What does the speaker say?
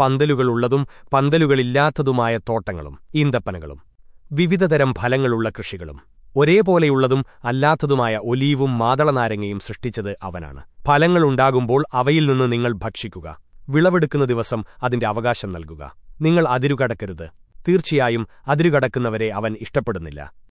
പന്തലുകളുള്ളതും പന്തലുകളില്ലാത്തതുമായ തോട്ടങ്ങളും ഈന്തപ്പനകളും. വിവിധതരം ഫലങ്ങളുള്ള കൃഷികളും. ഒരേപോലെയുള്ളതും അല്ലാത്തതുമായ ഒലീവും മാതളനാരങ്ങയും സൃഷ്ടിച്ചത് അവനാണ്. ഫലങ്ങളുണ്ടാകുമ്പോൾ അവയിൽ നിന്ന് നിങ്ങൾ ഭക്ഷിക്കുക. വിളവെടുക്കുന്ന ദിവസം അതിന്റെ അവകാശം നൽകുക. നിങ്ങൾ അതിരുകടക്കരുത്. തീർച്ചയായും അതിരുകടക്കുന്നവരെ അവൻ ഇഷ്ടപ്പെടുന്നില്ല.